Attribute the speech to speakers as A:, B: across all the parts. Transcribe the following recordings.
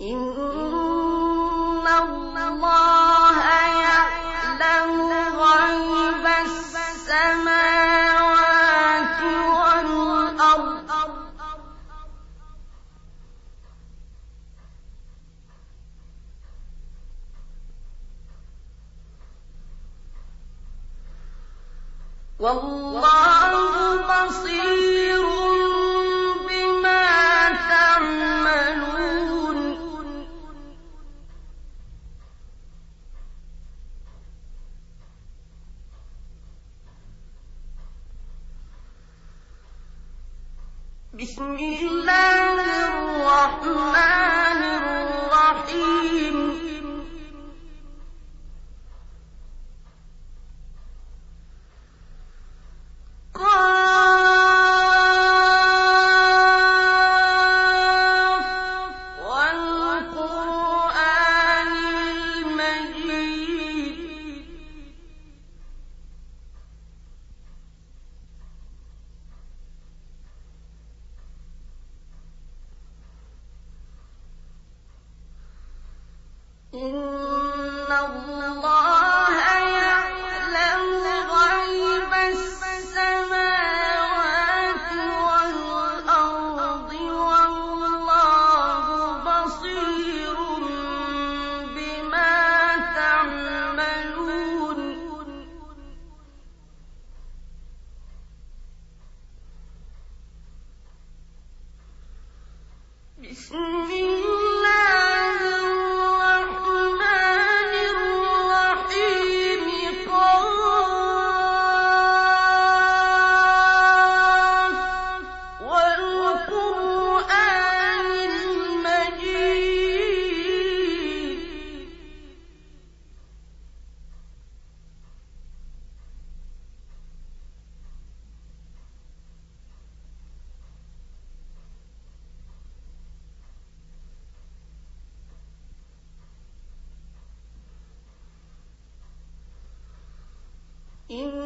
A: إن الله السماوات والأرض والله بسم الله الرحمن إن الله يعلم غيب السماوات والأرض والله بصير بما تعملون إن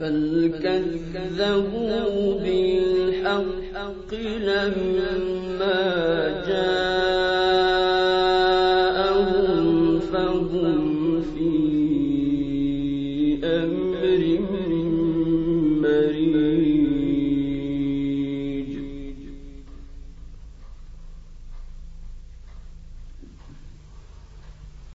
A: بل كذبوا بالحق لما